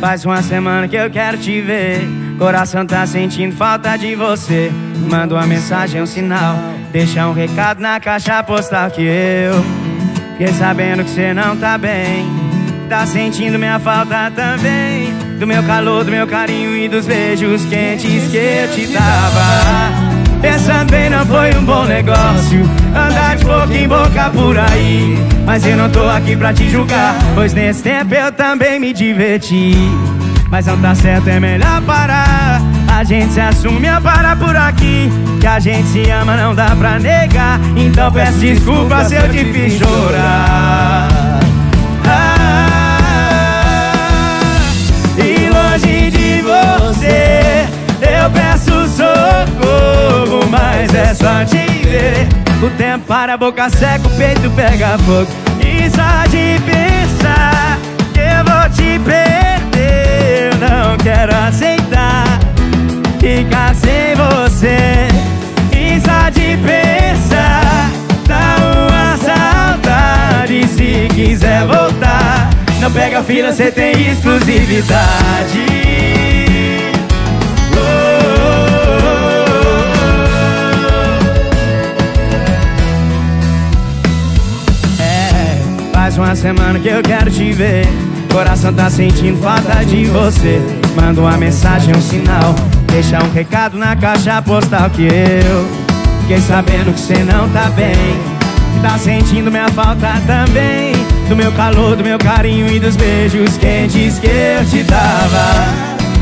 Faz uma semana que eu quero te ver. Coração tá sentindo falta de você. Manda uma mensagem, um sinal. Deixa um recado na caixa postal que eu fiquei sabendo que você não tá bem. Tá sentindo minha falta também. Do meu calor, do meu carinho e dos beijos quentes que eu te dava. Pensando bem, não foi um bom negócio. Andar de boca em boca por aí. Mas eu não tô aqui pra te julgar Pois nesse tempo eu também me diverti. Mas não tá certo, é melhor parar. A gente se assume a parar por aqui. Que a gente se ama, não dá pra negar. Então peço desculpa se eu te fiz chorar é só te ver. O tempo para a boca seca, o peito pega fogo. E só de pensar que eu vou te perder Eu não quero aceitar ficar sem você. E só de pensar dá uma saudade. Se quiser voltar, não pega fila, cê tem exclusividade uma semana que eu quero te ver. Coração tá sentindo falta de você. Manda uma mensagem, um sinal. Deixa um recado na caixa postal que eu Fiquei sabendo que você não tá bem. Tá sentindo minha falta também. Do meu calor, do meu carinho e dos beijos quentes que eu te dava.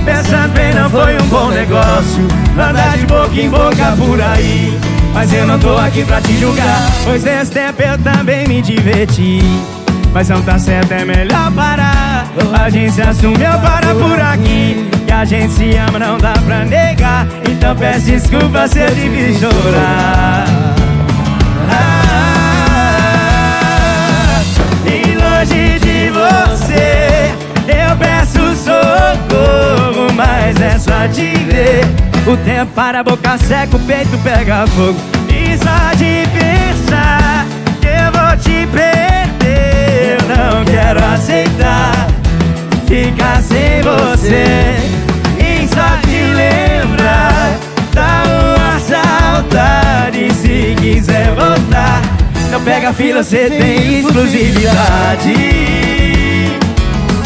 Pensando bem, não foi um bom negócio. Andar de boca em boca por aí. Mas eu não tô aqui pra te julgar. Pois nesse tempo eu também me diverti Mas não tá certo, é melhor parar. A gente se assume, eu paro por aqui. Que a gente se ama, não dá pra negar. Então peço desculpa se eu te fiz chorar. Ah, E longe de você Eu peço socorro Mas é só te ver. O tempo para a boca seca, o peito pega fogo. E só ficar sem você. E só te lembrar dá uma saudade Se quiser voltar, não pega fila, você tem exclusividade.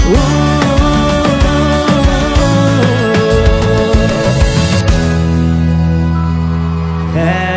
Uh. É